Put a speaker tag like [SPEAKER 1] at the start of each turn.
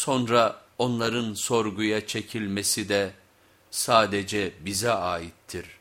[SPEAKER 1] Sonra onların sorguya çekilmesi de sadece bize aittir.''